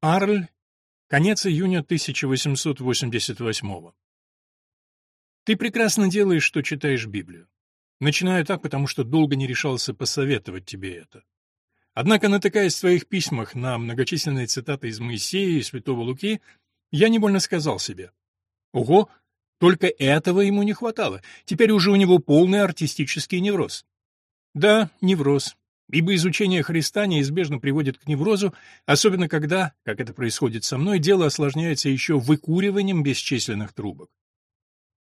Арль, конец июня 1888 Ты прекрасно делаешь, что читаешь Библию. Начинаю так, потому что долго не решался посоветовать тебе это. Однако, натыкаясь в своих письмах на многочисленные цитаты из Моисея и Святого Луки, я невольно сказал себе, «Ого, только этого ему не хватало, теперь уже у него полный артистический невроз». Да, невроз, ибо изучение Христа неизбежно приводит к неврозу, особенно когда, как это происходит со мной, дело осложняется еще выкуриванием бесчисленных трубок.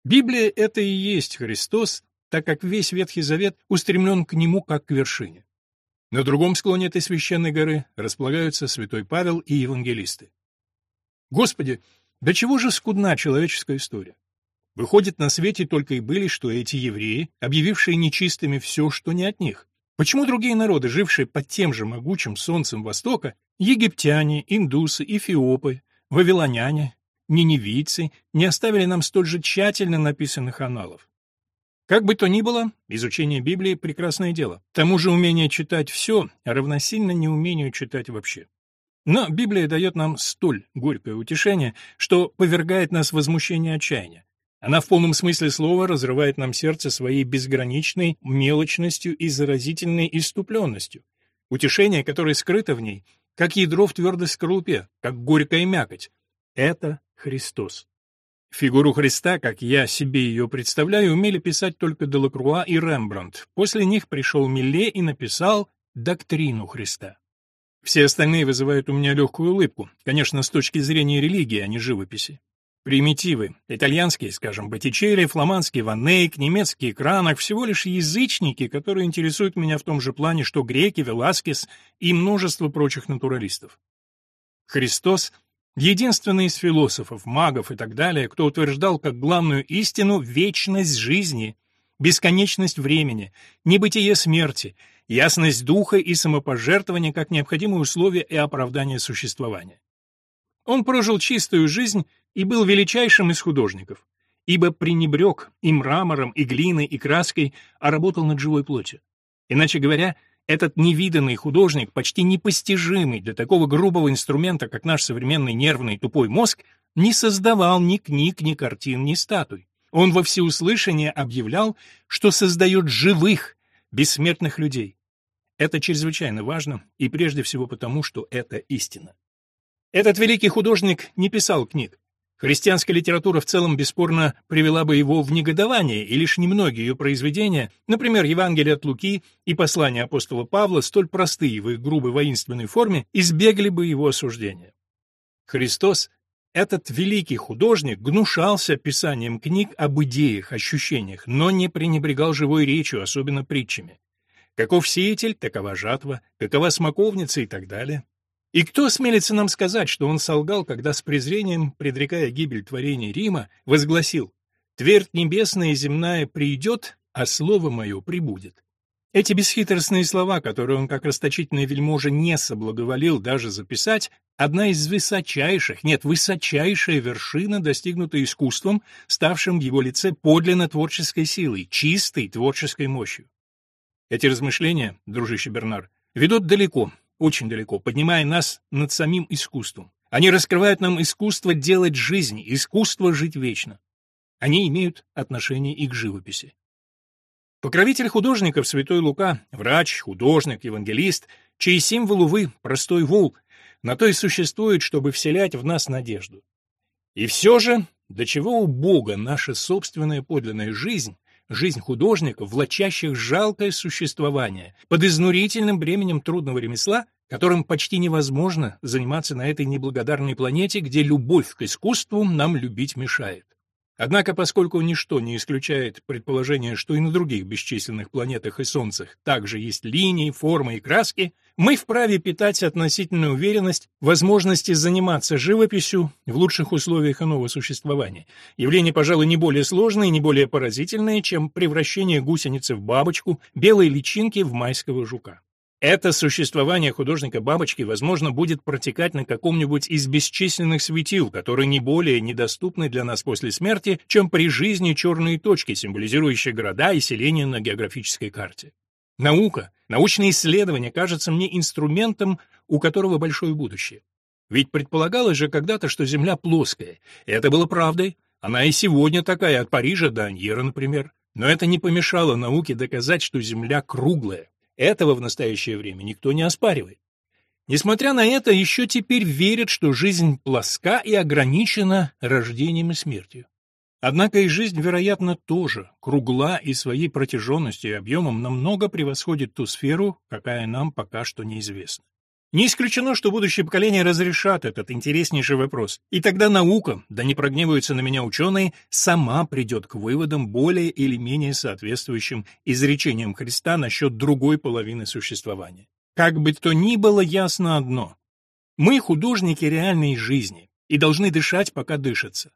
Библия — это и есть Христос, так как весь Ветхий Завет устремлен к Нему как к вершине. На другом склоне этой священной горы располагаются святой Павел и евангелисты. Господи, до чего же скудна человеческая история? Выходит, на свете только и были, что эти евреи, объявившие нечистыми все, что не от них. Почему другие народы, жившие под тем же могучим солнцем Востока, египтяне, индусы, эфиопы, вавилоняне, ниневийцы, не оставили нам столь же тщательно написанных аналов? Как бы то ни было, изучение Библии — прекрасное дело. К тому же умение читать все равносильно неумению читать вообще. Но Библия дает нам столь горькое утешение, что повергает нас в возмущение и отчаяние. Она в полном смысле слова разрывает нам сердце своей безграничной мелочностью и заразительной иступленностью. Утешение, которое скрыто в ней, как ядро в твердой скорлупе, как горькая мякоть. Это Христос. Фигуру Христа, как я себе ее представляю, умели писать только Делакруа и Рембрандт. После них пришел Милле и написал «Доктрину Христа». Все остальные вызывают у меня легкую улыбку, конечно, с точки зрения религии, а не живописи. Примитивы, итальянские, скажем, Боттичелли, фламандский Ван Нейк, немецкий Кранах, всего лишь язычники, которые интересуют меня в том же плане, что греки, Веласкес и множество прочих натуралистов. Христос — единственный из философов, магов и так далее, кто утверждал как главную истину вечность жизни, бесконечность времени, небытие смерти, ясность духа и самопожертвование как необходимые условия и оправдание существования. Он прожил чистую жизнь и был величайшим из художников, ибо пренебрег и мрамором, и глиной, и краской, а работал над живой плотью. Иначе говоря, этот невиданный художник, почти непостижимый для такого грубого инструмента, как наш современный нервный тупой мозг, не создавал ни книг, ни картин, ни статуй. Он во всеуслышание объявлял, что создает живых, бессмертных людей. Это чрезвычайно важно, и прежде всего потому, что это истина. Этот великий художник не писал книг. Христианская литература в целом бесспорно привела бы его в негодование, и лишь немногие ее произведения, например, Евангелие от Луки и послание апостола Павла, столь простые в их грубой воинственной форме, избегли бы его осуждения. Христос, этот великий художник, гнушался писанием книг об идеях, ощущениях, но не пренебрегал живой речью, особенно притчами. Каков сеятель, такова жатва, какова смоковница и так далее. И кто осмелится нам сказать, что он солгал, когда с презрением, предрекая гибель творения Рима, возгласил «Твердь небесная и земная придет, а слово мое прибудет». Эти бесхитростные слова, которые он как расточительный вельможа не соблаговолил даже записать, одна из высочайших, нет, высочайшая вершина, достигнутая искусством, ставшим в его лице подлинно творческой силой, чистой творческой мощью. Эти размышления, дружище Бернар, ведут далеко, очень далеко, поднимая нас над самим искусством. Они раскрывают нам искусство делать жизнь, искусство жить вечно. Они имеют отношение и к живописи. Покровитель художников Святой Лука, врач, художник, евангелист, чей символ, увы, простой вол, на то и существует, чтобы вселять в нас надежду. И все же, до чего у Бога наша собственная подлинная жизнь, жизнь художников, влачащих жалкое существование, под изнурительным бременем трудного ремесла, которым почти невозможно заниматься на этой неблагодарной планете, где любовь к искусству нам любить мешает. Однако, поскольку ничто не исключает предположение, что и на других бесчисленных планетах и солнцах также есть линии, формы и краски, мы вправе питать относительную уверенность в возможности заниматься живописью в лучших условиях иного существования. Явление, пожалуй, не более сложное и не более поразительное, чем превращение гусеницы в бабочку, белой личинки в майского жука. Это существование художника-бабочки, возможно, будет протекать на каком-нибудь из бесчисленных светил, которые не более недоступны для нас после смерти, чем при жизни черные точки, символизирующие города и селения на географической карте. Наука, научные исследования кажутся мне инструментом, у которого большое будущее. Ведь предполагалось же когда-то, что Земля плоская. И это было правдой. Она и сегодня такая, от Парижа до Аньера, например. Но это не помешало науке доказать, что Земля круглая. Этого в настоящее время никто не оспаривает. Несмотря на это, еще теперь верят, что жизнь плоска и ограничена рождением и смертью. Однако и жизнь, вероятно, тоже кругла и своей протяженностью и объемом намного превосходит ту сферу, какая нам пока что неизвестна. Не исключено, что будущее поколение разрешат этот интереснейший вопрос, и тогда наука, да не прогневаются на меня ученые, сама придет к выводам более или менее соответствующим изречениям Христа насчет другой половины существования. Как бы то ни было, ясно одно. Мы художники реальной жизни и должны дышать, пока дышится.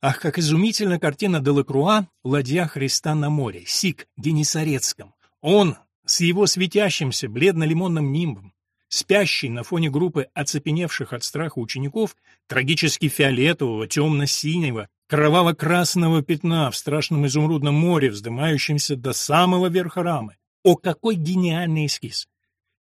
Ах, как изумительна картина Делакруа «Ладья Христа на море», Сик, Генесарецком. Он с его светящимся бледно-лимонным нимбом, спящий на фоне группы оцепеневших от страха учеников, трагически фиолетового, темно-синего, кроваво-красного пятна в страшном изумрудном море, вздымающемся до самого верха рамы. О, какой гениальный эскиз!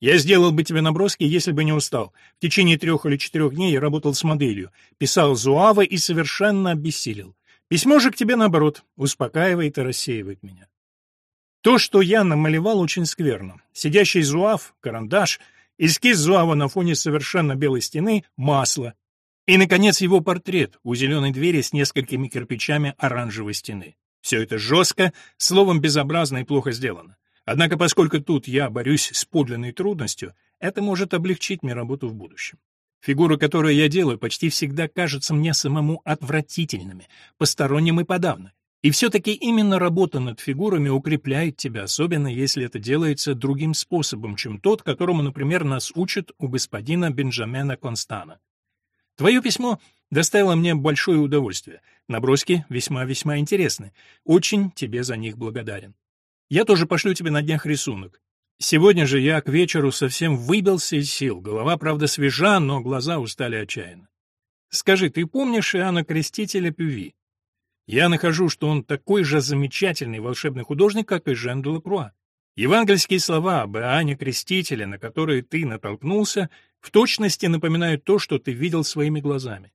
Я сделал бы тебе наброски, если бы не устал. В течение трех или четырех дней я работал с моделью, писал зуавы и совершенно обессилел. Письмо же к тебе, наоборот, успокаивает и рассеивает меня. То, что я намалевал, очень скверно. Сидящий зуав, карандаш, эскиз зуава на фоне совершенно белой стены, масло. И, наконец, его портрет у зеленой двери с несколькими кирпичами оранжевой стены. Все это жестко, словом, безобразно и плохо сделано. Однако, поскольку тут я борюсь с подлинной трудностью, это может облегчить мне работу в будущем. Фигуры, которые я делаю, почти всегда кажутся мне самому отвратительными, посторонним и подавно. И все-таки именно работа над фигурами укрепляет тебя, особенно если это делается другим способом, чем тот, которому, например, нас учат у господина Бенджамена Констана. Твое письмо доставило мне большое удовольствие. Наброски весьма-весьма интересны. Очень тебе за них благодарен. Я тоже пошлю тебе на днях рисунок. Сегодня же я к вечеру совсем выбился из сил. Голова, правда, свежа, но глаза устали отчаянно. Скажи, ты помнишь Иоанна Крестителя Пюви? Я нахожу, что он такой же замечательный волшебный художник, как и Жен де Лакруа. Евангельские слова об Иоанне Крестителе, на которые ты натолкнулся, в точности напоминают то, что ты видел своими глазами.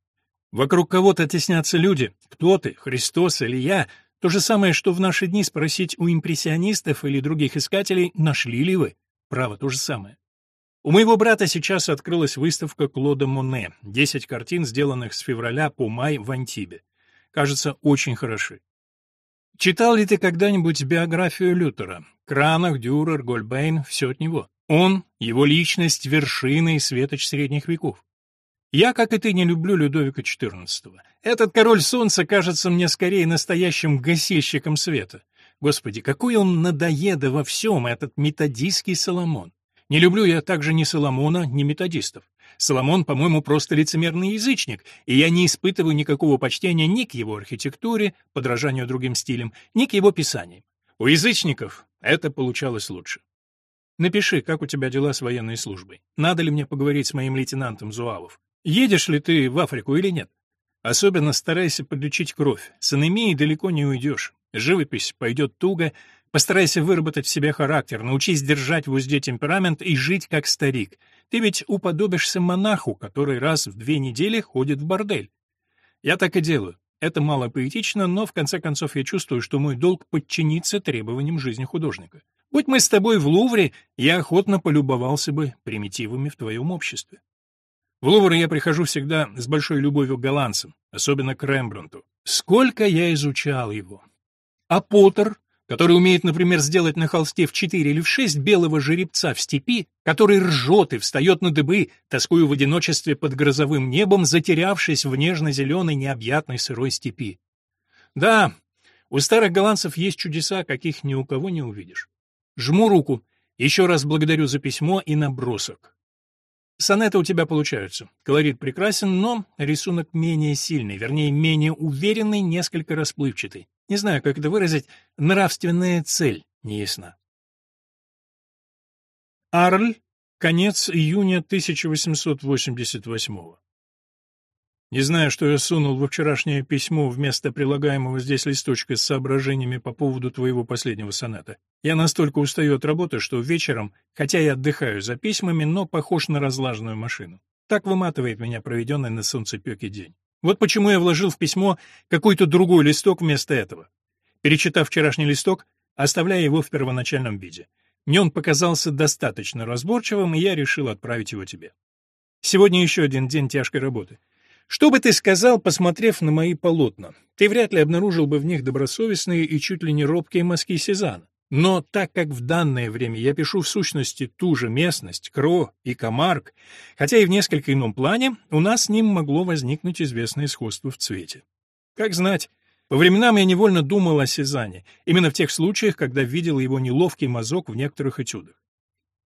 Вокруг кого-то теснятся люди. Кто ты, Христос или я, то же самое, что в наши дни спросить у импрессионистов или других искателей, нашли ли вы. Право, то же самое. У моего брата сейчас открылась выставка Клода Моне, 10 картин, сделанных с февраля по май в Антибе. Кажется, очень хороши. Читал ли ты когда-нибудь биографию Лютера? Кранах, Дюрер, Гольбейн — все от него. Он, его личность, вершина и светоч средних веков. Я, как и ты, не люблю Людовика XIV. Этот король солнца кажется мне скорее настоящим гасильщиком света. Господи, какой он надоеда во всем, этот методистский Соломон. Не люблю я также ни Соломона, ни методистов. Соломон, по-моему, просто лицемерный язычник, и я не испытываю никакого почтения ни к его архитектуре, подражанию другим стилям, ни к его писаниям. У язычников это получалось лучше. Напиши, как у тебя дела с военной службой. Надо ли мне поговорить с моим лейтенантом Зуавов? Едешь ли ты в Африку или нет? Особенно старайся подлечить кровь. С анемией далеко не уйдешь. Живопись пойдет туго. Постарайся выработать в себе характер, научись держать в узде темперамент и жить как старик. Ты ведь уподобишься монаху, который раз в две недели ходит в бордель. Я так и делаю. Это мало поэтично, но в конце концов я чувствую, что мой долг подчиниться требованиям жизни художника. Будь мы с тобой в Лувре, я охотно полюбовался бы примитивами в твоем обществе. В Лувр я прихожу всегда с большой любовью к голландцам, особенно к Рембрандту. Сколько я изучал его. А Поттер, который умеет, например, сделать на холсте в четыре или в шесть белого жеребца в степи, который ржет и встает на дыбы, тоскуя в одиночестве под грозовым небом, затерявшись в нежно-зеленой необъятной сырой степи. Да, у старых голландцев есть чудеса, каких ни у кого не увидишь. Жму руку. Еще раз благодарю за письмо и набросок. Сонеты у тебя получаются. Колорит прекрасен, но рисунок менее сильный, вернее, менее уверенный, несколько расплывчатый. Не знаю, как это выразить, нравственная цель не ясна. Арль, конец июня 1888 -го. Не знаю, что я сунул во вчерашнее письмо вместо прилагаемого здесь листочка с соображениями по поводу твоего последнего соната. Я настолько устаю от работы, что вечером, хотя я отдыхаю за письмами, но похож на разлаженную машину. Так выматывает меня проведенный на солнцепеке день. Вот почему я вложил в письмо какой-то другой листок вместо этого. Перечитав вчерашний листок, оставляя его в первоначальном виде. Мне он показался достаточно разборчивым, и я решил отправить его тебе. Сегодня еще один день тяжкой работы. Что бы ты сказал, посмотрев на мои полотна? Ты вряд ли обнаружил бы в них добросовестные и чуть ли не робкие мазки Сезанна. Но так как в данное время я пишу в сущности ту же местность, Кро и Камарк, хотя и в несколько ином плане, у нас с ним могло возникнуть известное сходство в цвете. Как знать, по временам я невольно думал о Сезанне, именно в тех случаях, когда видел его неловкий мазок в некоторых этюдах.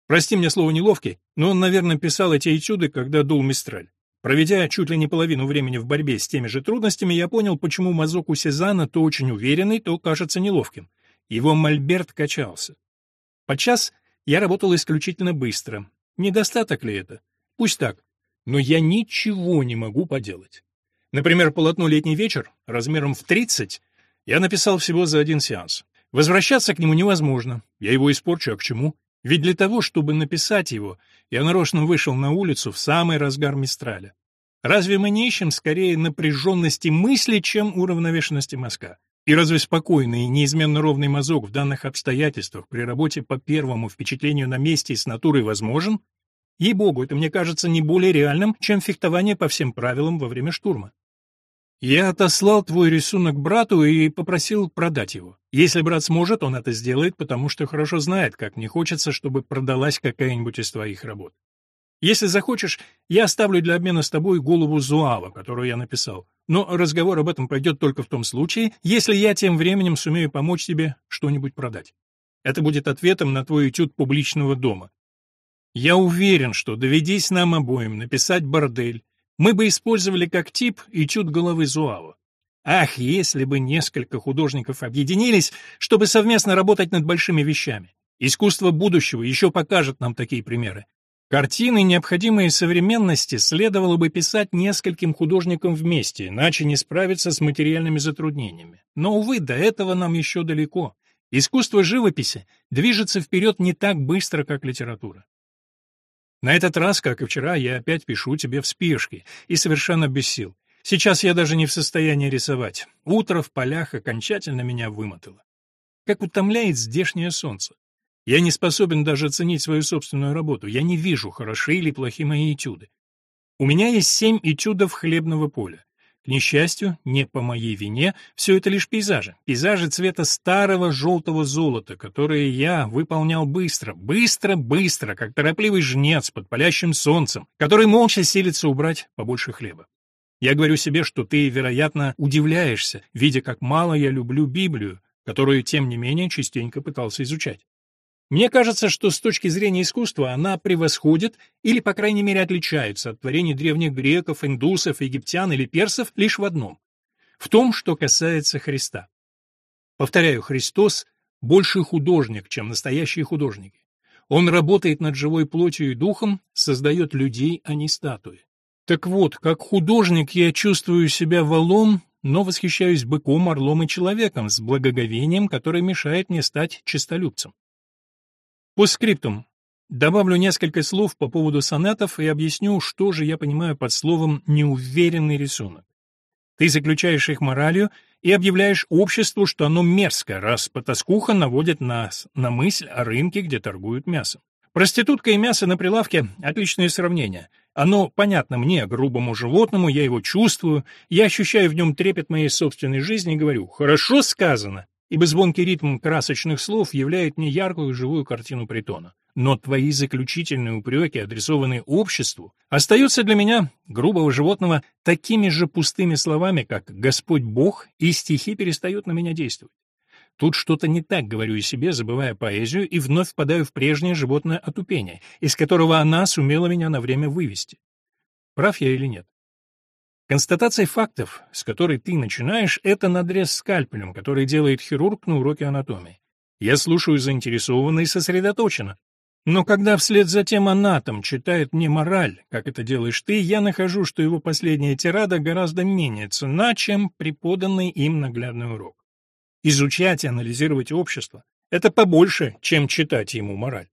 Прости мне слово «неловкий», но он, наверное, писал эти этюды, когда дул Мистраль. Проведя чуть ли не половину времени в борьбе с теми же трудностями, я понял, почему мазок у Сезана то очень уверенный, то кажется неловким. Его мольберт качался. Подчас я работал исключительно быстро. Недостаток ли это? Пусть так. Но я ничего не могу поделать. Например, полотно «Летний вечер» размером в 30 я написал всего за один сеанс. Возвращаться к нему невозможно. Я его испорчу, а к чему? Ведь для того, чтобы написать его, я нарочно вышел на улицу в самый разгар Мистраля. Разве мы не ищем скорее напряженности мысли, чем уравновешенности мозга? И разве спокойный и неизменно ровный мазок в данных обстоятельствах при работе по первому впечатлению на месте и с натурой возможен? Ей-богу, это мне кажется не более реальным, чем фехтование по всем правилам во время штурма. Я отослал твой рисунок брату и попросил продать его. Если брат сможет, он это сделает, потому что хорошо знает, как мне хочется, чтобы продалась какая-нибудь из твоих работ. Если захочешь, я оставлю для обмена с тобой голову Зуава, которую я написал. Но разговор об этом пойдет только в том случае, если я тем временем сумею помочь тебе что-нибудь продать. Это будет ответом на твой этюд публичного дома. Я уверен, что доведись нам обоим написать бордель, мы бы использовали как тип этюд головы Зуава. Ах, если бы несколько художников объединились, чтобы совместно работать над большими вещами. Искусство будущего еще покажет нам такие примеры. Картины, необходимые современности, следовало бы писать нескольким художникам вместе, иначе не справиться с материальными затруднениями. Но, увы, до этого нам еще далеко. Искусство живописи движется вперед не так быстро, как литература. На этот раз, как и вчера, я опять пишу тебе в спешке и совершенно без сил. Сейчас я даже не в состоянии рисовать. Утро в полях окончательно меня вымотало. Как утомляет здешнее солнце. Я не способен даже оценить свою собственную работу. Я не вижу, хороши или плохи мои этюды. У меня есть семь этюдов хлебного поля. К несчастью, не по моей вине, все это лишь пейзажи. Пейзажи цвета старого желтого золота, которые я выполнял быстро, быстро, быстро, как торопливый жнец под палящим солнцем, который молча силится убрать побольше хлеба. Я говорю себе, что ты, вероятно, удивляешься, видя, как мало я люблю Библию, которую, тем не менее, частенько пытался изучать. Мне кажется, что с точки зрения искусства она превосходит или, по крайней мере, отличается от творений древних греков, индусов, египтян или персов лишь в одном — в том, что касается Христа. Повторяю, Христос больше художник, чем настоящие художники. Он работает над живой плотью и духом, создает людей, а не статуи. Так вот, как художник я чувствую себя валом, но восхищаюсь быком, орлом и человеком с благоговением, которое мешает мне стать честолюбцем. По скриптум. Добавлю несколько слов по поводу сонетов и объясню, что же я понимаю под словом «неуверенный рисунок». Ты заключаешь их моралью и объявляешь обществу, что оно мерзко, раз потаскуха наводит нас на мысль о рынке, где торгуют мясом. Проститутка и мясо на прилавке — отличное сравнение. Оно понятно мне, грубому животному, я его чувствую, я ощущаю в нем трепет моей собственной жизни и говорю «хорошо сказано», ибо звонкий ритм красочных слов являет мне яркую живую картину притона. Но твои заключительные упреки, адресованные обществу, остаются для меня, грубого животного, такими же пустыми словами, как «Господь Бог», и стихи перестают на меня действовать. Тут что-то не так, говорю я себе, забывая поэзию, и вновь впадаю в прежнее животное отупение, из которого она сумела меня на время вывести. Прав я или нет? Констатация фактов, с которой ты начинаешь, это надрез скальпелем, который делает хирург на уроке анатомии. Я слушаю заинтересованно и сосредоточенно. Но когда вслед за тем анатом читает мне мораль, как это делаешь ты, я нахожу, что его последняя тирада гораздо менее цена, чем преподанный им наглядный урок. Изучать и анализировать общество — это побольше, чем читать ему мораль.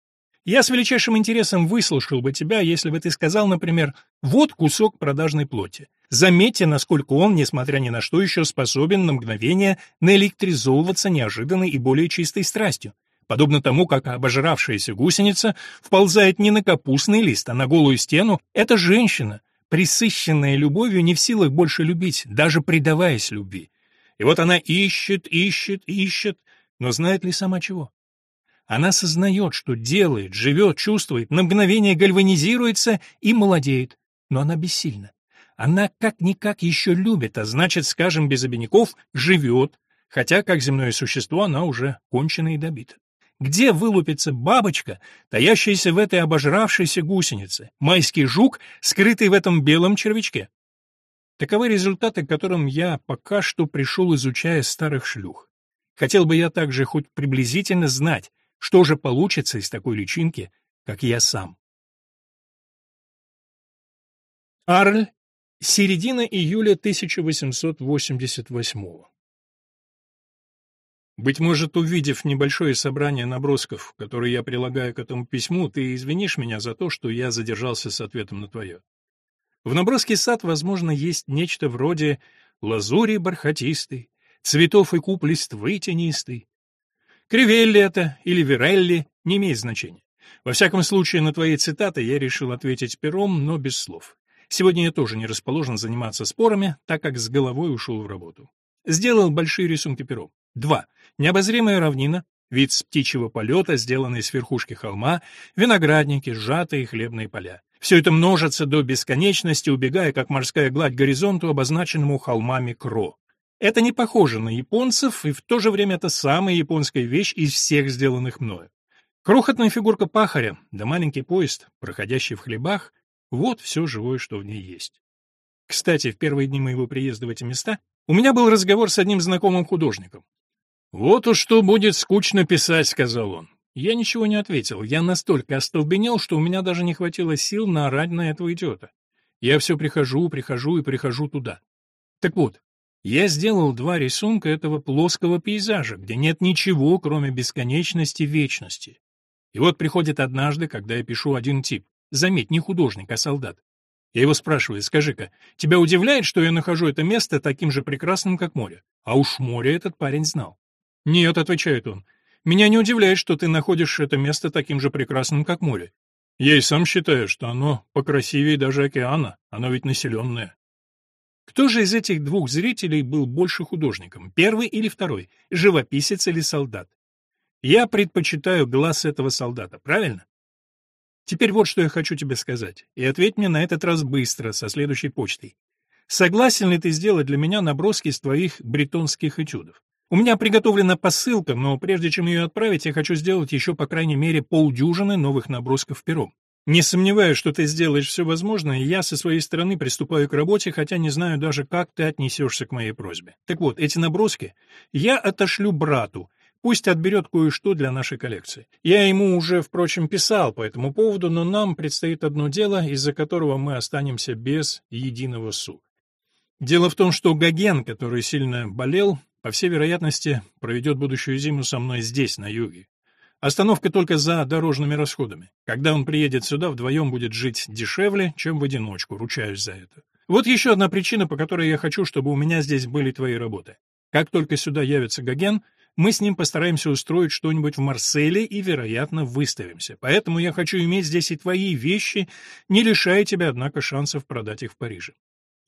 Я с величайшим интересом выслушал бы тебя, если бы ты сказал, например, «Вот кусок продажной плоти». Заметьте, насколько он, несмотря ни на что, еще способен на мгновение наэлектризовываться неожиданной и более чистой страстью. Подобно тому, как обожравшаяся гусеница вползает не на капустный лист, а на голую стену, эта женщина, присыщенная любовью, не в силах больше любить, даже предаваясь любви. И вот она ищет, ищет, ищет, но знает ли сама чего? Она сознает, что делает, живет, чувствует, на мгновение гальванизируется и молодеет, но она бессильна. Она как-никак еще любит, а значит, скажем без обиняков, живет, хотя как земное существо она уже кончена и добита. Где вылупится бабочка, таящаяся в этой обожравшейся гусенице, майский жук, скрытый в этом белом червячке? Таковы результаты, к которым я пока что пришел, изучая старых шлюх. Хотел бы я также хоть приблизительно знать, что же получится из такой личинки, как я сам? Арль, середина июля 1888 Быть может, увидев небольшое собрание набросков, которые я прилагаю к этому письму, ты извинишь меня за то, что я задержался с ответом на твое. В наброске сад, возможно, есть нечто вроде лазури бархатистой, цветов и куп листвы тенистой, Кривелли это или Вирелли не имеет значения. Во всяком случае, на твои цитаты я решил ответить пером, но без слов. Сегодня я тоже не расположен заниматься спорами, так как с головой ушел в работу. Сделал большие рисунки пером. Два. Необозримая равнина, вид с птичьего полета, сделанный с верхушки холма, виноградники, сжатые хлебные поля. Все это множится до бесконечности, убегая, как морская гладь горизонту, обозначенному холмами Кро. Это не похоже на японцев, и в то же время это самая японская вещь из всех сделанных мною. Крохотная фигурка пахаря, да маленький поезд, проходящий в хлебах — вот все живое, что в ней есть. Кстати, в первые дни моего приезда в эти места у меня был разговор с одним знакомым художником. «Вот уж что будет скучно писать», — сказал он. Я ничего не ответил, я настолько остолбенел, что у меня даже не хватило сил наорать на этого идиота. Я все прихожу, прихожу и прихожу туда. Так вот, я сделал два рисунка этого плоского пейзажа, где нет ничего, кроме бесконечности вечности. И вот приходит однажды, когда я пишу один тип. Заметь, не художник, а солдат. Я его спрашиваю, скажи-ка, тебя удивляет, что я нахожу это место таким же прекрасным, как море? А уж море этот парень знал. Нет, отвечает он, меня не удивляет, что ты находишь это место таким же прекрасным, как море. Я и сам считаю, что оно покрасивее даже океана, оно ведь населенное. Кто же из этих двух зрителей был больше художником, первый или второй, живописец или солдат? Я предпочитаю глаз этого солдата, правильно? Теперь вот что я хочу тебе сказать, и ответь мне на этот раз быстро, со следующей почтой. Согласен ли ты сделать для меня наброски из твоих бретонских этюдов? У меня приготовлена посылка, но прежде чем ее отправить, я хочу сделать еще по крайней мере полдюжины новых набросков пером. Не сомневаюсь, что ты сделаешь все возможное, и я со своей стороны приступаю к работе, хотя не знаю даже, как ты отнесешься к моей просьбе. Так вот, эти наброски я отошлю брату, пусть отберет кое-что для нашей коллекции. Я ему уже, впрочем, писал по этому поводу, но нам предстоит одно дело, из-за которого мы останемся без единого су. Дело в том, что Гоген, который сильно болел, по всей вероятности, проведет будущую зиму со мной здесь, на юге. Остановка только за дорожными расходами. Когда он приедет сюда, вдвоем будет жить дешевле, чем в одиночку, ручаюсь за это. Вот еще одна причина, по которой я хочу, чтобы у меня здесь были твои работы. Как только сюда явится Гоген, мы с ним постараемся устроить что-нибудь в Марселе и, вероятно, выставимся. Поэтому я хочу иметь здесь и твои вещи, не лишая тебя, однако, шансов продать их в Париже.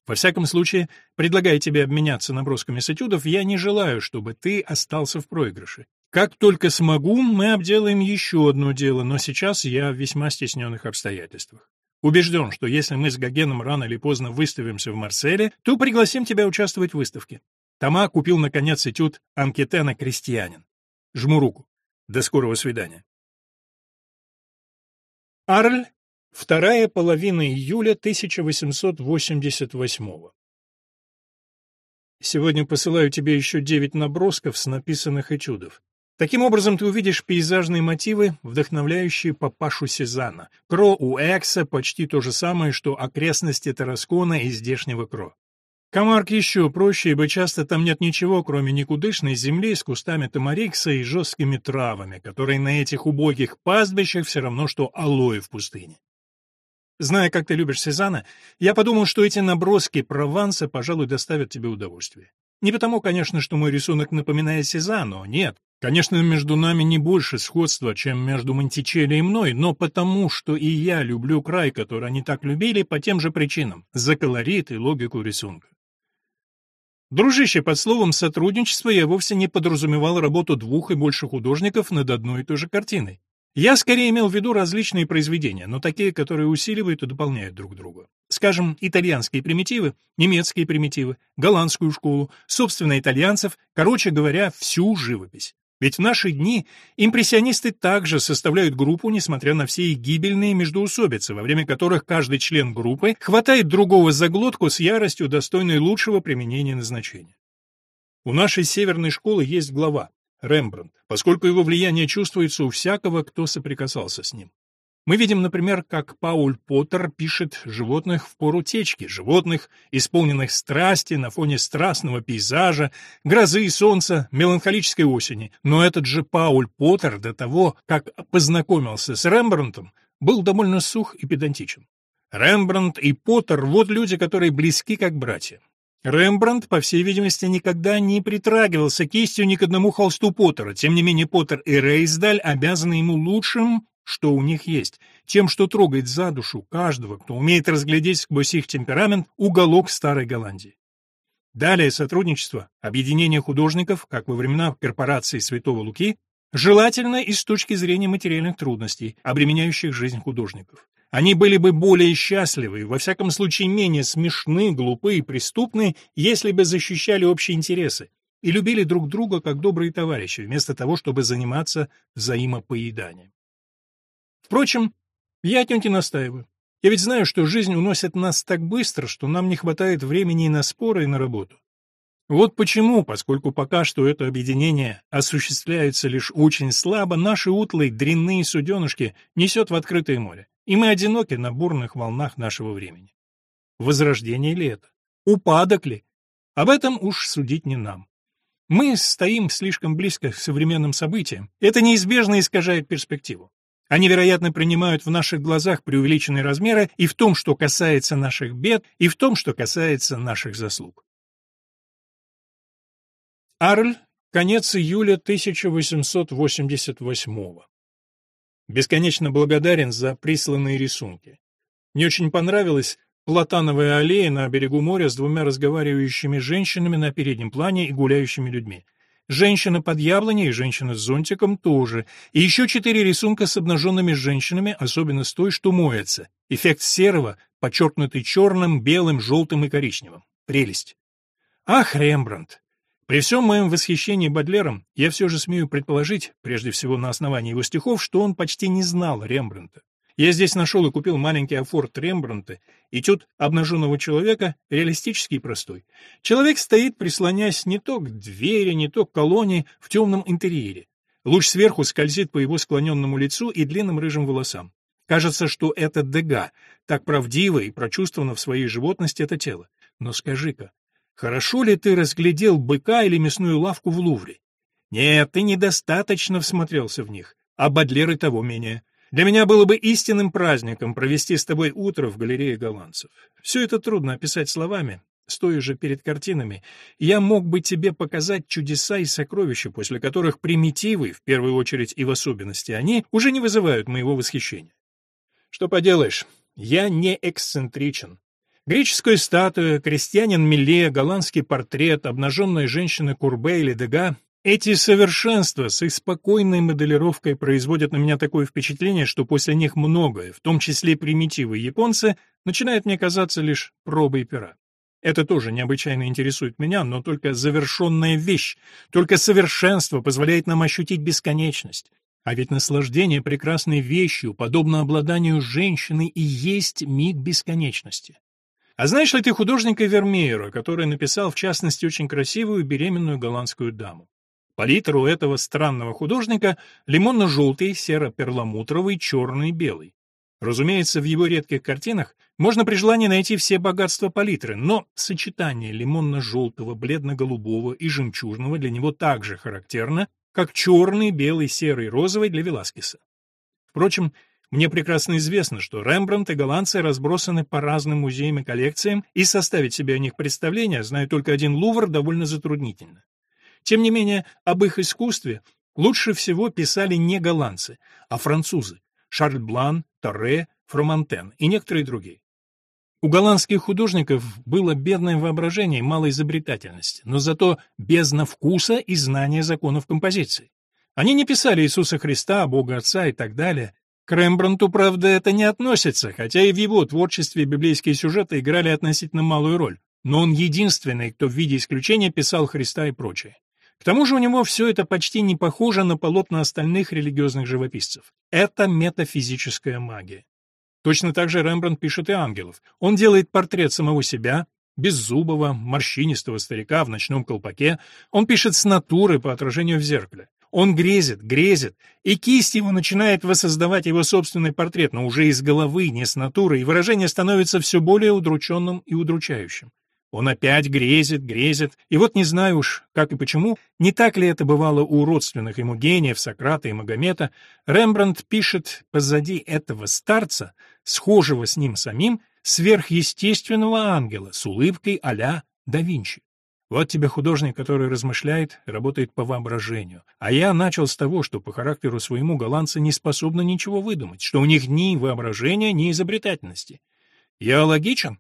Во всяком случае, предлагая тебе обменяться набросками с этюдов, я не желаю, чтобы ты остался в проигрыше. Как только смогу, мы обделаем еще одно дело, но сейчас я в весьма стесненных обстоятельствах. Убежден, что если мы с Гогеном рано или поздно выставимся в Марселе, то пригласим тебя участвовать в выставке. Тома купил, наконец, этюд Анкетена «Крестьянин». Жму руку. До скорого свидания. Арль, вторая половина июля 1888 -го. Сегодня посылаю тебе еще девять набросков с написанных этюдов. Таким образом, ты увидишь пейзажные мотивы, вдохновляющие папашу Сезанна. Кро у Экса почти то же самое, что окрестности Тараскона и здешнего Кро. Камарк еще проще, ибо часто там нет ничего, кроме никудышной земли с кустами тамарикса и жесткими травами, которые на этих убогих пастбищах все равно, что алоэ в пустыне. Зная, как ты любишь Сезана, я подумал, что эти наброски Прованса, пожалуй, доставят тебе удовольствие. Не потому, конечно, что мой рисунок напоминает Сезану, нет. Конечно, между нами не больше сходства, чем между Монтичелли и мной, но потому, что и я люблю край, который они так любили, по тем же причинам, за колорит и логику рисунка. Дружище, под словом «сотрудничество» я вовсе не подразумевал работу двух и больше художников над одной и той же картиной. Я скорее имел в виду различные произведения, но такие, которые усиливают и дополняют друг друга. Скажем, итальянские примитивы, немецкие примитивы, голландскую школу, собственно, итальянцев, короче говоря, всю живопись. Ведь в наши дни импрессионисты также составляют группу, несмотря на все их гибельные междоусобицы, во время которых каждый член группы хватает другого за глотку с яростью, достойной лучшего применения назначения. У нашей северной школы есть глава Рембрандт, поскольку его влияние чувствуется у всякого, кто соприкасался с ним. Мы видим, например, как Пауль Поттер пишет животных в пору течки, животных, исполненных страсти на фоне страстного пейзажа, грозы и солнца, меланхолической осени. Но этот же Пауль Поттер до того, как познакомился с Рембрандтом, был довольно сух и педантичен. Рембрандт и Поттер — вот люди, которые близки как братья. Рембрандт, по всей видимости, никогда не притрагивался кистью ни к одному холсту Поттера. Тем не менее, Поттер и Рейсдаль обязаны ему лучшим, что у них есть, тем, что трогает за душу каждого, кто умеет разглядеть сквозь их темперамент уголок Старой Голландии. Далее сотрудничество, объединение художников, как во времена корпорации Святого Луки, желательно и с точки зрения материальных трудностей, обременяющих жизнь художников. Они были бы более счастливы, во всяком случае менее смешны, глупы и преступны, если бы защищали общие интересы и любили друг друга как добрые товарищи, вместо того, чтобы заниматься взаимопоеданием. Впрочем, я отнюдь настаиваю. Я ведь знаю, что жизнь уносит нас так быстро, что нам не хватает времени и на споры, и на работу. Вот почему, поскольку пока что это объединение осуществляется лишь очень слабо, наши утлые дрянные суденышки несет в открытое море и мы одиноки на бурных волнах нашего времени. Возрождение ли это? Упадок ли? Об этом уж судить не нам. Мы стоим слишком близко к современным событиям. Это неизбежно искажает перспективу. Они, вероятно, принимают в наших глазах преувеличенные размеры и в том, что касается наших бед, и в том, что касается наших заслуг. Арль, конец июля 1888 года. Бесконечно благодарен за присланные рисунки. Мне очень понравилась платановая аллея на берегу моря с двумя разговаривающими женщинами на переднем плане и гуляющими людьми. Женщина под яблоней и женщина с зонтиком тоже. И еще четыре рисунка с обнаженными женщинами, особенно с той, что моется. Эффект серого, подчеркнутый черным, белым, желтым и коричневым. Прелесть. Ах, Рембрандт! При всем моем восхищении Бадлером, я все же смею предположить, прежде всего на основании его стихов, что он почти не знал Рембрандта. Я здесь нашел и купил маленький афорт Рембрандта, этюд обнаженного человека, реалистический и простой. Человек стоит, прислонясь не то к двери, не то к колонне в темном интерьере. Луч сверху скользит по его склоненному лицу и длинным рыжим волосам. Кажется, что это Дега, так правдиво и прочувствовано в своей животности это тело. Но скажи-ка, Хорошо ли ты разглядел быка или мясную лавку в Лувре? Нет, ты недостаточно всмотрелся в них, а Бадлер и того менее. Для меня было бы истинным праздником провести с тобой утро в галерее голландцев. Все это трудно описать словами, стоя же перед картинами, я мог бы тебе показать чудеса и сокровища, после которых примитивы, в первую очередь и в особенности они, уже не вызывают моего восхищения. Что поделаешь, я не эксцентричен. Греческая статуя, крестьянин Милле, голландский портрет, обнаженная женщина Курбе или Дега — эти совершенства с их спокойной моделировкой производят на меня такое впечатление, что после них многое, в том числе примитивы японцы, начинает мне казаться лишь пробой пера. Это тоже необычайно интересует меня, но только завершенная вещь, только совершенство позволяет нам ощутить бесконечность. А ведь наслаждение прекрасной вещью, подобно обладанию женщиной, и есть миг бесконечности. А знаешь ли ты художника Вермеера, который написал, в частности, очень красивую беременную голландскую даму? Палитра у этого странного художника лимонно-желтый, серо-перламутровый, черный, белый. Разумеется, в его редких картинах можно при желании найти все богатства палитры, но сочетание лимонно-желтого, бледно-голубого и жемчужного для него так же характерно, как черный, белый, серый, розовый для Веласкеса. Впрочем, мне прекрасно известно, что Рембрандт и голландцы разбросаны по разным музеям и коллекциям, и составить себе о них представление, зная только один Лувр, довольно затруднительно. Тем не менее, об их искусстве лучше всего писали не голландцы, а французы – Шарль Блан, Торре, Фромантен и некоторые другие. У голландских художников было бедное воображение и мало изобретательности, но зато бездна вкуса и знания законов композиции. Они не писали Иисуса Христа, Бога Отца и так далее. К Рембрандту, правда, это не относится, хотя и в его творчестве библейские сюжеты играли относительно малую роль. Но он единственный, кто в виде исключения писал Христа и прочее. К тому же у него все это почти не похоже на полотна остальных религиозных живописцев. Это метафизическая магия. Точно так же Рембрандт пишет и ангелов. Он делает портрет самого себя, беззубого, морщинистого старика в ночном колпаке. Он пишет с натуры по отражению в зеркале. Он грезит, грезит, и кисть его начинает воссоздавать его собственный портрет, но уже из головы, не с натуры, и выражение становится все более удрученным и удручающим. Он опять грезит, грезит, и вот не знаю уж, как и почему, не так ли это бывало у родственных ему гениев Сократа и Магомета, Рембрандт пишет позади этого старца, схожего с ним самим, сверхъестественного ангела с улыбкой а-ля да Винчи. Вот тебе художник, который размышляет, работает по воображению. А я начал с того, что по характеру своему голландцы не способны ничего выдумать, что у них ни воображения, ни изобретательности. Я логичен?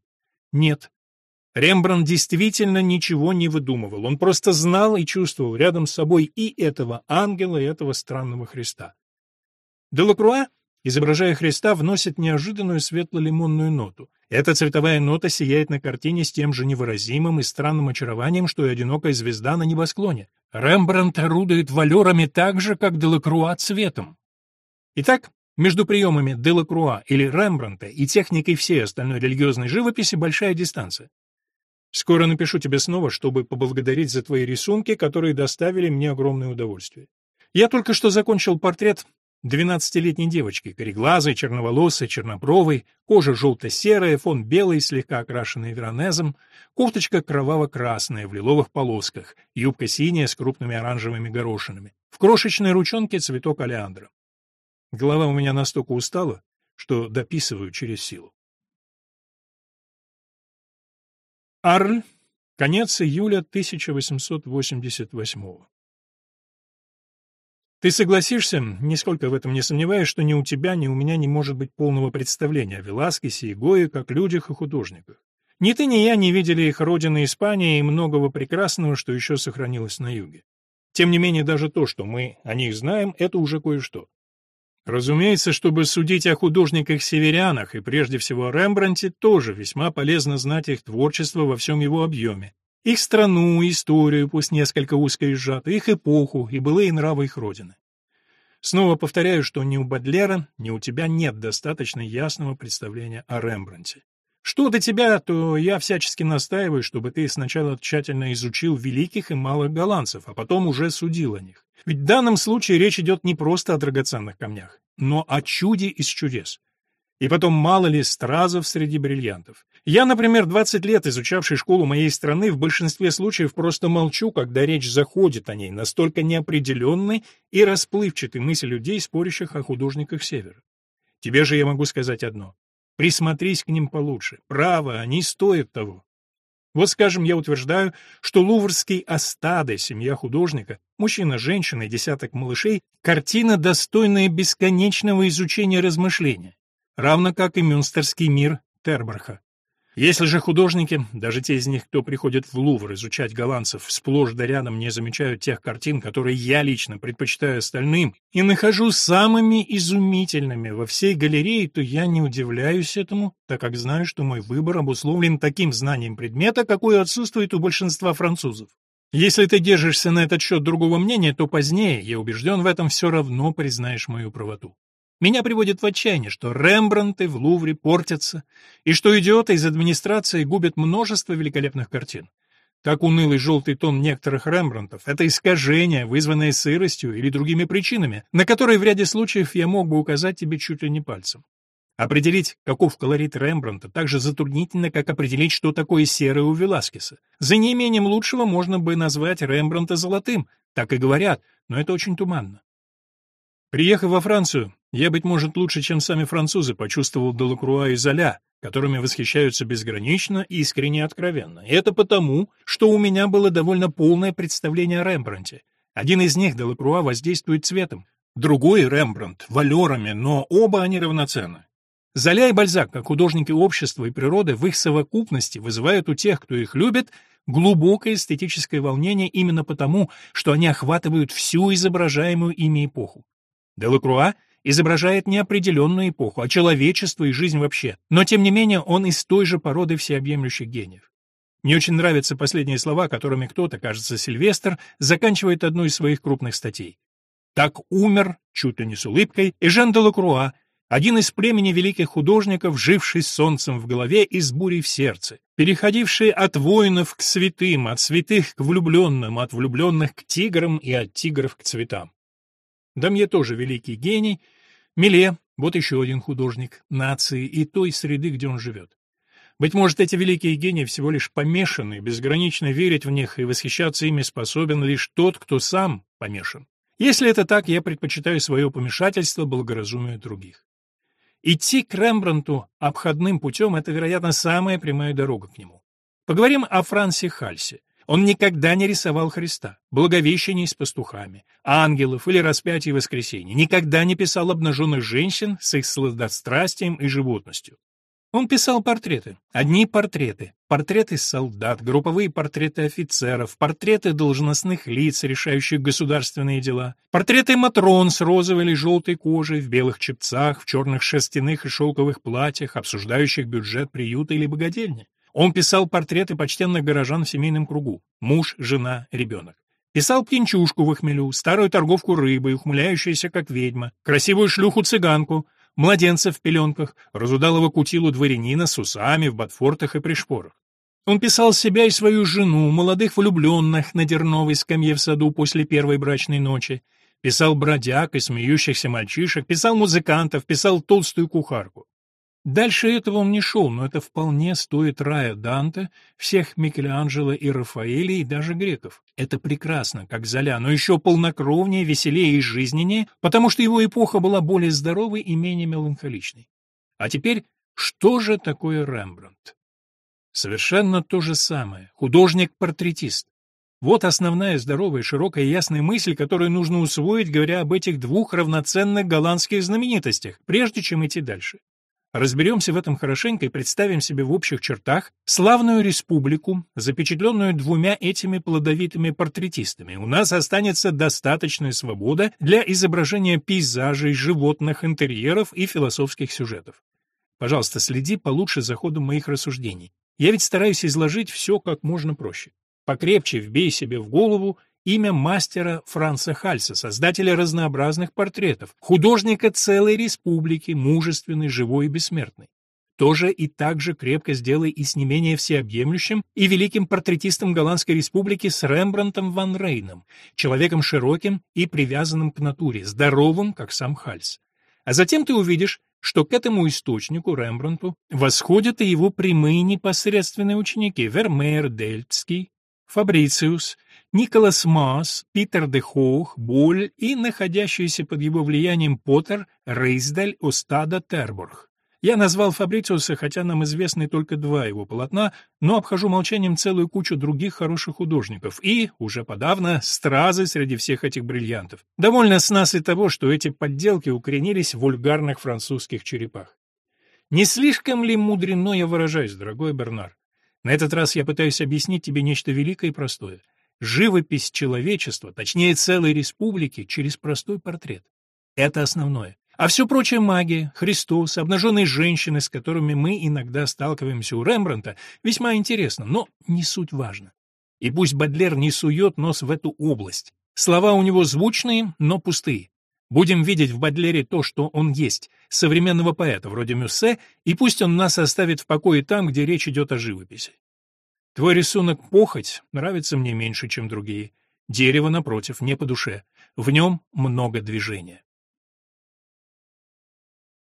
Нет. Рембрандт действительно ничего не выдумывал, он просто знал и чувствовал рядом с собой и этого ангела, и этого странного Христа. Делакруа, изображая Христа, вносит неожиданную светло-лимонную ноту. Эта цветовая нота сияет на картине с тем же невыразимым и странным очарованием, что и одинокая звезда на небосклоне. Рембрандт орудует валерами так же, как Делакруа цветом. Итак, между приемами Делакруа или Рембрандта и техникой всей остальной религиозной живописи большая дистанция. Скоро напишу тебе снова, чтобы поблагодарить за твои рисунки, которые доставили мне огромное удовольствие. Я только что закончил портрет двенадцатилетней девочки, кореглазой, черноволосой, чернобровой, кожа желто-серая, фон белый, слегка окрашенный веронезом, кофточка кроваво-красная в лиловых полосках, юбка синяя с крупными оранжевыми горошинами, в крошечной ручонке цветок олеандра. Голова у меня настолько устала, что дописываю через силу. Арль, конец июля 1888 Ты согласишься, нисколько в этом не сомневаюсь, что ни у тебя, ни у меня не может быть полного представления о Веласкесе и Гое как людях и художниках. Ни ты, ни я не видели их родины Испании и многого прекрасного, что еще сохранилось на юге. Тем не менее, даже то, что мы о них знаем, это уже кое-что. Разумеется, чтобы судить о художниках-северянах и прежде всего о Рембрандте, тоже весьма полезно знать их творчество во всем его объеме. Их страну, историю, пусть несколько узко и сжато, их эпоху и былые нравы их родины. Снова повторяю, что ни у Бадлера, ни у тебя нет достаточно ясного представления о Рембрандте. Что до тебя, то я всячески настаиваю, чтобы ты сначала тщательно изучил великих и малых голландцев, а потом уже судил о них. Ведь в данном случае речь идет не просто о драгоценных камнях, но о чуде из чудес. И потом, мало ли стразов среди бриллиантов. Я, например, 20 лет изучавший школу моей страны, в большинстве случаев просто молчу, когда речь заходит о ней, настолько неопределенной и расплывчатой мысли людей, спорящих о художниках Севера. Тебе же я могу сказать одно. Присмотрись к ним получше. Право, они стоят того. Вот, скажем, я утверждаю, что луврский Астаде, семья художника, мужчина, женщина и десяток малышей, картина, достойная бесконечного изучения размышления, равно как и мюнстерский мир Тербраха. Если же художники, даже те из них, кто приходит в Лувр изучать голландцев, сплошь да рядом не замечают тех картин, которые я лично предпочитаю остальным, и нахожу самыми изумительными во всей галерее, то я не удивляюсь этому, так как знаю, что мой выбор обусловлен таким знанием предмета, какое отсутствует у большинства французов. Если ты держишься на этот счет другого мнения, то позднее, я убежден в этом, все равно признаешь мою правоту. Меня приводит в отчаяние, что Рембрандты в Лувре портятся, и что идиоты из администрации губят множество великолепных картин. Так унылый желтый тон некоторых Рембрандтов — это искажение, вызванное сыростью или другими причинами, на которые в ряде случаев я мог бы указать тебе чуть ли не пальцем. Определить, каков колорит Рембрандта, так же затруднительно, как определить, что такое серое у Веласкеса. За неимением лучшего можно бы назвать Рембрандта золотым, так и говорят, но это очень туманно. Приехав во Францию, я, быть может, лучше, чем сами французы, почувствовал Делакруа и Золя, которыми восхищаются безгранично, искренне и откровенно. И это потому, что у меня было довольно полное представление о Рембрандте. Один из них, Делакруа, воздействует цветом, другой — Рембрандт, валерами, но оба они равноценны. Золя и Бальзак, как художники общества и природы, в их совокупности вызывают у тех, кто их любит, глубокое эстетическое волнение именно потому, что они охватывают всю изображаемую ими эпоху. Делакруа изображает не определенную эпоху, а человечество и жизнь вообще, но тем не менее он из той же породы всеобъемлющих гениев. Мне очень нравятся последние слова, которыми кто-то, кажется, Сильвестр, заканчивает одну из своих крупных статей. Так умер, чуть ли не с улыбкой, Эжен де Лакруа, один из племени великих художников, живший с солнцем в голове и с бурей в сердце, переходивший от воинов к святым, от святых к влюбленным, от влюбленных к тиграм и от тигров к цветам. Дамье тоже великий гений, Миле, вот еще один художник нации и той среды, где он живет. Быть может, эти великие гении всего лишь помешаны, безгранично верить в них и восхищаться ими способен лишь тот, кто сам помешан. Если это так, я предпочитаю свое помешательство благоразумию других. Идти к Рембрандту обходным путем — это, вероятно, самая прямая дорога к нему. Поговорим о Франсе Хальсе. Он никогда не рисовал Христа, благовещений с пастухами, ангелов или распятий воскресения, никогда не писал обнаженных женщин с их сладострастием и животностью. Он писал портреты. Одни портреты. Портреты солдат, групповые портреты офицеров, портреты должностных лиц, решающих государственные дела, портреты матрон с розовой или желтой кожей, в белых чепцах, в черных шерстяных и шелковых платьях, обсуждающих бюджет приюта или богадельни. Он писал портреты почтенных горожан в семейном кругу. Муж, жена, ребенок. Писал птенчушку в хмелю, старую торговку рыбой, ухмыляющуюся как ведьма, красивую шлюху-цыганку, младенца в пеленках, разудалого кутилу дворянина с усами в ботфортах и при шпорах. Он писал себя и свою жену, молодых влюбленных на дерновой скамье в саду после первой брачной ночи, писал бродяг и смеющихся мальчишек, писал музыкантов, писал толстую кухарку. Дальше этого он не шел, но это вполне стоит рая Данте, всех Микеланджело и Рафаэля и даже греков. Это прекрасно, как Золя, но еще полнокровнее, веселее и жизненнее, потому что его эпоха была более здоровой и менее меланхоличной. А теперь, что же такое Рембрандт? Совершенно то же самое. Художник-портретист. Вот основная здоровая, широкая и ясная мысль, которую нужно усвоить, говоря об этих двух равноценных голландских знаменитостях, прежде чем идти дальше. Разберемся в этом хорошенько и представим себе в общих чертах славную республику, запечатленную двумя этими плодовитыми портретистами. У нас останется достаточная свобода для изображения пейзажей, животных, интерьеров и философских сюжетов. Пожалуйста, следи получше за ходом моих рассуждений. Я ведь стараюсь изложить все как можно проще. Покрепче вбей себе в голову имя мастера Франца Хальса, создателя разнообразных портретов, художника целой республики, мужественный, живой и бессмертный. Тоже и так же крепко сделай и с не менее всеобъемлющим и великим портретистом Голландской республики с Рембрандтом ван Рейном, человеком широким и привязанным к натуре, здоровым, как сам Хальс. А затем ты увидишь, что к этому источнику, Рембрандту, восходят и его прямые непосредственные ученики Вермеер, Дельтский, Фабрициус, Николас Масс, Питер де Хоух, Боль и находящийся под его влиянием Поттер, Рейсдаль, Остада, Тербург. Я назвал Фабрициуса, хотя нам известны только два его полотна, но обхожу молчанием целую кучу других хороших художников и, уже подавно, стразы среди всех этих бриллиантов. Довольно с нас и того, что эти подделки укоренились в вульгарных французских черепах. Не слишком ли мудрено я выражаюсь, дорогой Бернар? На этот раз я пытаюсь объяснить тебе нечто великое и простое — живопись человечества, точнее целой республики, через простой портрет. Это основное. А все прочее магия, Христос, обнаженные женщины, с которыми мы иногда сталкиваемся у Рембрандта, весьма интересно, но не суть важно. И пусть Бадлер не сует нос в эту область. Слова у него звучные, но пустые. Будем видеть в Бадлере то, что он есть, современного поэта, вроде Мюссе, и пусть он нас оставит в покое там, где речь идет о живописи. Твой рисунок «Похоть» нравится мне меньше, чем другие. Дерево, напротив, не по душе. В нем много движения.